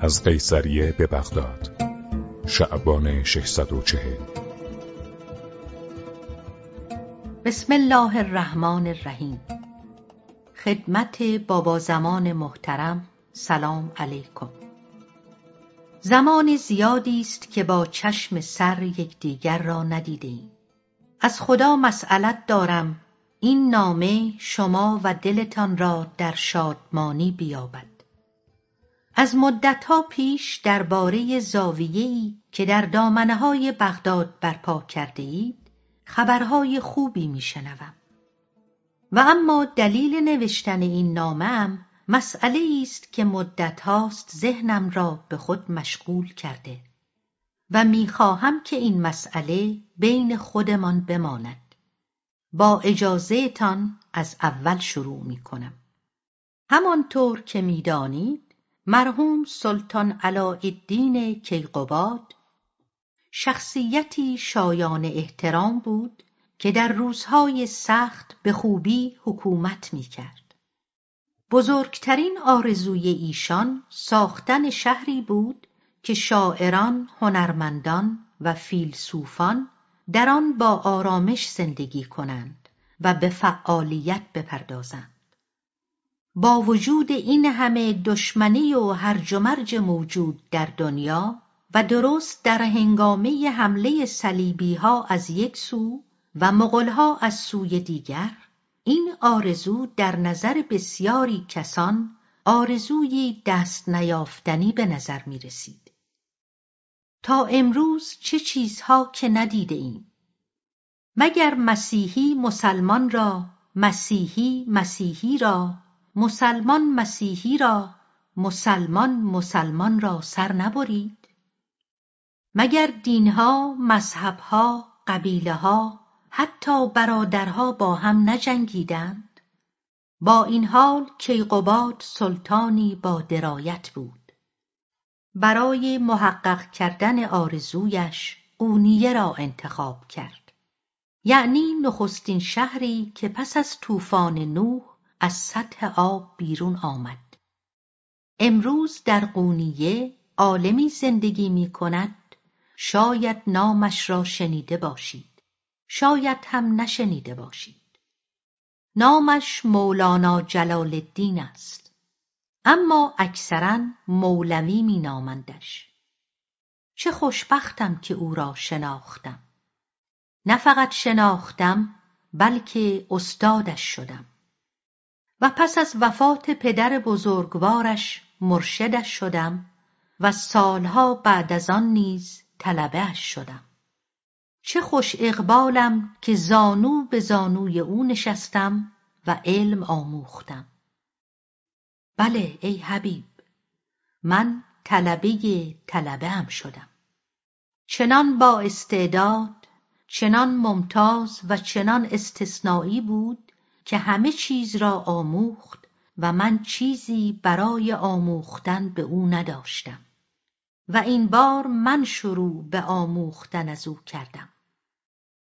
از قیصریه به بغداد شعبان 640 بسم الله الرحمن الرحیم. خدمت بابا زمان محترم سلام علیکم. زمان زیادی است که با چشم سر یکدیگر را ندیدیم از خدا مسئلت دارم این نامه شما و دلتان را در شادمانی بیابد. از مدتها پیش درباره زاویهای که در دامنه های بغداد برپا کرده اید خبرهای خوبی میشنوم. و اما دلیل نوشتن این نامه مسئله است که مدت هاست ذهنم را به خود مشغول کرده و می‌خواهم که این مسئله بین خودمان بماند. با اجازهتان از اول شروع می‌کنم. همانطور که می‌دانید مرحوم سلطان علاءالدین کیقباد شخصیتی شایان احترام بود که در روزهای سخت به خوبی حکومت می‌کرد. بزرگترین آرزوی ایشان ساختن شهری بود که شاعران هنرمندان و فیلسوفان در آن با آرامش زندگی کنند و به فعالیت بپردازند. با وجود این همه دشمنی و هرج و مرج موجود در دنیا و درست در هنگامه حمله صلیبیها از یک سو و مغلها از سوی دیگر این آرزو در نظر بسیاری کسان آرزوی دست نیافتنی به نظر می رسید. تا امروز چه چیزها که ندیده ایم مگر مسیحی مسلمان را مسیحی مسیحی را مسلمان مسیحی را مسلمان مسلمان را سر نبرید. مگر دینها مذهبها قبیلهها حتی برادرها با هم نجنگیدند؟ با این حال کیقباد سلطانی با درایت بود. برای محقق کردن آرزویش قونیه را انتخاب کرد. یعنی نخستین شهری که پس از طوفان نوح از سطح آب بیرون آمد. امروز در قونیه عالمی زندگی می کند. شاید نامش را شنیده باشید. شاید هم نشنیده باشید. نامش مولانا جلال الدین است. اما اکثرا مولوی می نامندش. چه خوشبختم که او را شناختم. نه فقط شناختم بلکه استادش شدم. و پس از وفات پدر بزرگوارش مرشدش شدم و سالها بعد از آن نیز طلبهاش شدم. چه خوش اقبالم که زانو به زانوی او نشستم و علم آموختم. بله ای حبیب من طلبه طلبه هم شدم. چنان با استعداد چنان ممتاز و چنان استثنایی بود که همه چیز را آموخت و من چیزی برای آموختن به او نداشتم. و این بار من شروع به آموختن از او کردم.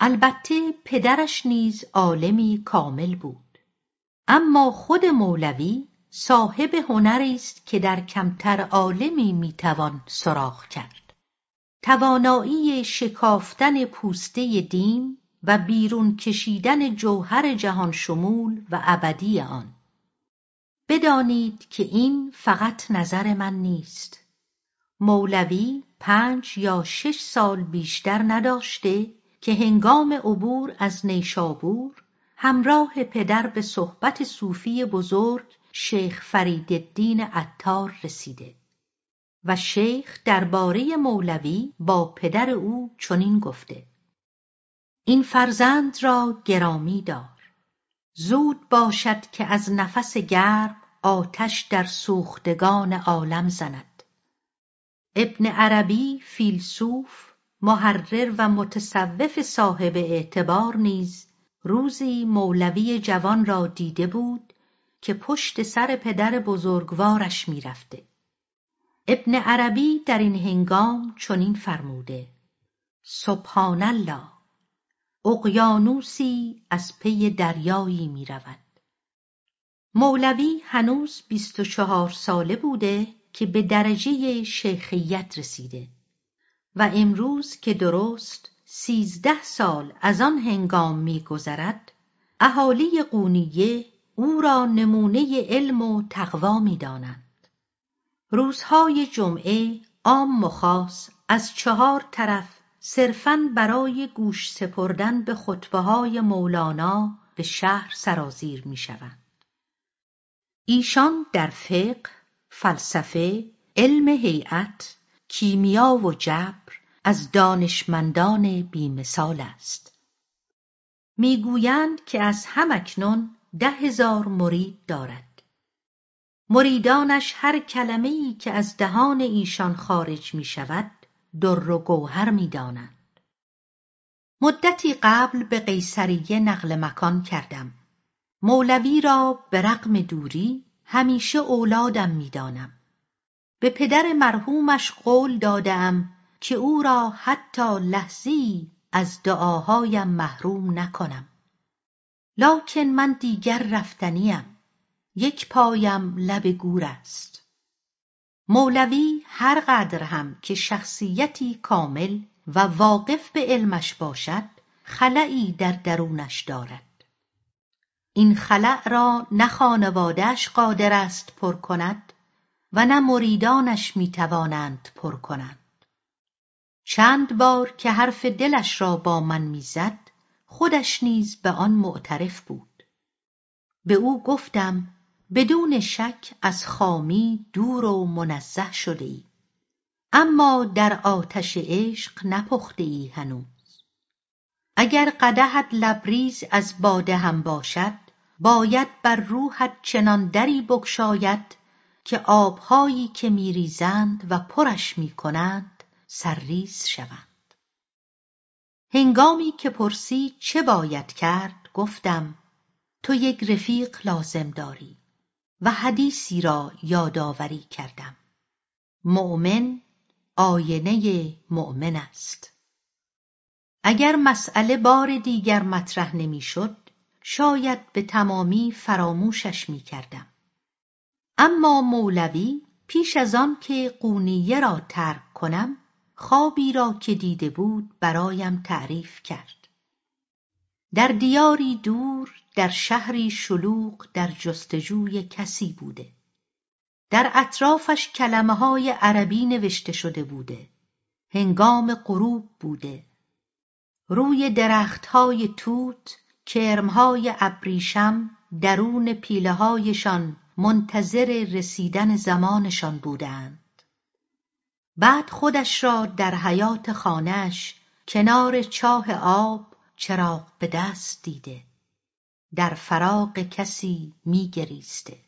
البته پدرش نیز عالمی کامل بود. اما خود مولوی صاحب هنری است که در کمتر عالمی می‌توان سراغ کرد. توانایی شکافتن پوسته دین و بیرون کشیدن جوهر جهان شمول و ابدی آن. بدانید که این فقط نظر من نیست. مولوی پنج یا شش سال بیشتر نداشته که هنگام عبور از نیشابور همراه پدر به صحبت صوفی بزرگ شیخ فریدالدین عطار رسیده و شیخ درباره مولوی با پدر او چنین گفته. این فرزند را گرامی دار. زود باشد که از نفس گرم آتش در سوختگان عالم زند. ابن عربی فیلسوف محرر و متصوف صاحب اعتبار نیز روزی مولوی جوان را دیده بود که پشت سر پدر بزرگوارش می‌رفته. ابن عربی در این هنگام چنین فرموده سبحان الله. اقیانوسی از پی دریایی می‌رود. مولوی هنوز بیست و چهار ساله بوده که به درجه شیخیت رسیده و امروز که درست سیزده سال از آن هنگام میگذرد اهالی قونیه او را نمونه علم و تقوا می‌دانند. روزهای جمعه عام و خاص از چهار طرف صرفا برای گوش سپردن به خطبه های مولانا به شهر سرازیر می‌شوند. ایشان در فقه فلسفه علم هیئت کیمیا و جبر از دانشمندان بیمثال است. می‌گویند که از همکنون ده هزار مرید دارد. مریدانش هر کلمه ای که از دهان ایشان خارج می شود در و گوهر می دانند. مدتی قبل به قیصریه نقل مکان کردم. مولوی را به رغم دوری همیشه اولادم می‌دانم به پدر مرحومش قول دادم که او را حتی لحظی از دعاهایم محروم نکنم. لکن من دیگر رفتنیم. یک پایم لب گور است. مولوی هر قدر هم که شخصیتی کامل و واقف به علمش باشد خلعی در درونش دارد. این خلع را نه خانوادهش قادر است پر کند و نه مریدانش می‌توانند پر کنند. چند بار که حرف دلش را با من می‌زد خودش نیز به آن معترف بود. به او گفتم بدون شک از خامی دور و منزه شده ای. اما در آتش عشق نپخته ای هنوز. اگر قدحت لبریز از باده هم باشد باید بر روحت چنان دری بگشاید که آبهایی که میریزند و پرش می‌کنند سرریز شوند. هنگامی که پرسی چه باید کرد گفتم تو یک رفیق لازم داری. و حدیثی را یادآوری کردم. مؤمن آینه مؤمن است. اگر مسئله بار دیگر مطرح نمی‌شد شاید به تمامی فراموشش می‌کردم. اما مولوی پیش از آن که قونیه را ترک کنم خوابی را که دیده بود برایم تعریف کرد. در دیاری دور در شهری شلوغ در جستجوی کسی بوده. در اطرافش کلمه های عربی نوشته شده بوده. هنگام غروب بوده. روی درختهای توت کرمهای ابریشم درون پیله هایشان منتظر رسیدن زمانشان بودند. بعد خودش را در حیات خانهش کنار چاه آب چراغ به دست دیده. در فراق کسی میگریسته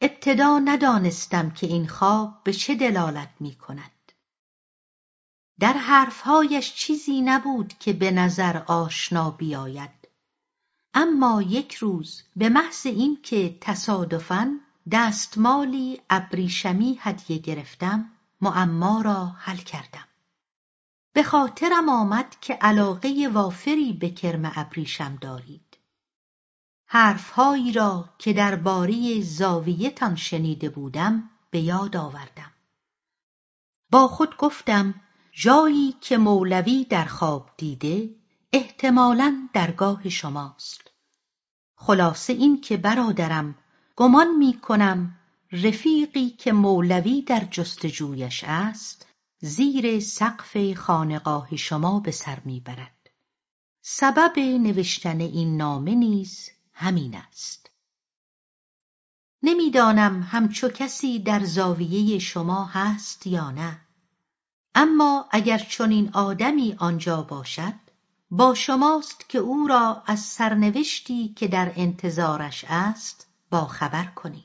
ابتدا ندانستم که این خواب به چه دلالت می کند. در حرفهایش چیزی نبود که به نظر آشنا بیاید. اما یک روز به محض اینکه تصادفاً دستمالی ابریشمی هدیه گرفتم معما را حل کردم. به خاطرم آمد که علاقه وافری به کرم ابریشم دارید. حرفهایی را که درباره زاویهتان شنیده بودم به یاد آوردم. با خود گفتم جایی که مولوی در خواب دیده احتمالا درگاه شماست. خلاصه این که برادرم گمان می کنم رفیقی که مولوی در جستجویش است زیر سقف خانقاه شما به سر می‌برد سبب نوشتن این نامه نیز همین است. نمی‌دانم همچو کسی در زاویه شما هست یا نه. اما اگر چنین آدمی آنجا باشد با شماست که او را از سرنوشتی که در انتظارش است با خبر کنید.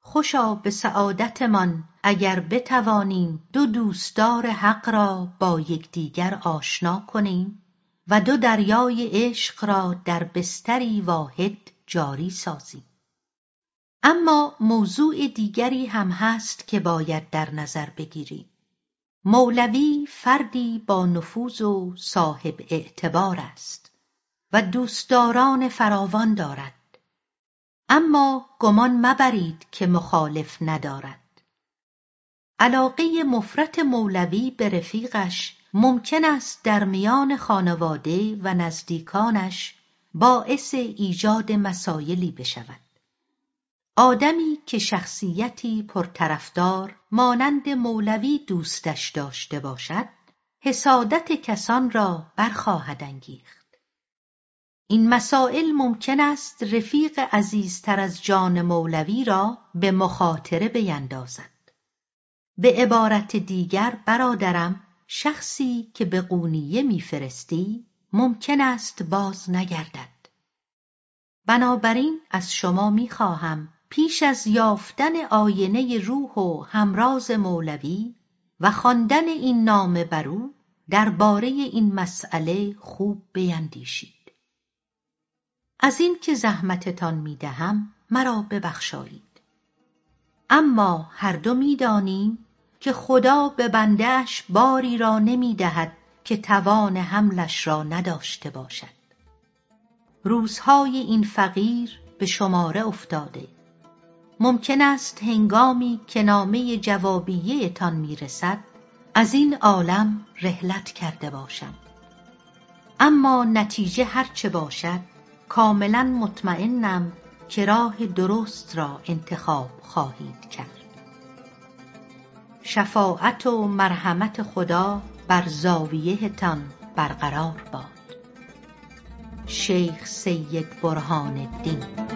خوشا به سعادتمان اگر بتوانیم دو دوستدار حق را با یکدیگر آشنا کنیم. و دو دریای عشق را در بستری واحد جاری سازیم. اما موضوع دیگری هم هست که باید در نظر بگیریم. مولوی فردی با نفوذ و صاحب اعتبار است و دوستداران فراوان دارد. اما گمان مبرید که مخالف ندارد. علاقه مفرط مولوی به رفیقش ممکن است در میان خانواده و نزدیکانش باعث ایجاد مسایلی بشود. آدمی که شخصیتی پرطرفدار مانند مولوی دوستش داشته باشد حسادت کسان را برخواهد انگیخت. این مسائل ممکن است رفیق عزیزتر از جان مولوی را به مخاطره بیندازد. به عبارت دیگر برادرم شخصی که به قونیه میفرستی ممکن است باز نگردد. بنابراین از شما می‌خواهم پیش از یافتن آینه روح و همراز مولوی و خواندن این نامه بر او درباره این مسئله خوب بیندیشید. از این که زحمتتان می‌دهم مرا ببخشایید. اما هر دو می‌دانیم که خدا به بندهش باری را نمی‌دهد که توان حملش را نداشته باشد. روزهای این فقیر به شماره افتاده. ممکن است هنگامی که نامه جوابیه تان می‌رسد از این عالم رحلت کرده باشم. اما نتیجه هرچه باشد کاملا مطمئنم که راه درست را انتخاب خواهید کرد. شفاعت و مرحمت خدا بر زاویه تان برقرار باد. شیخ سید برهان الدین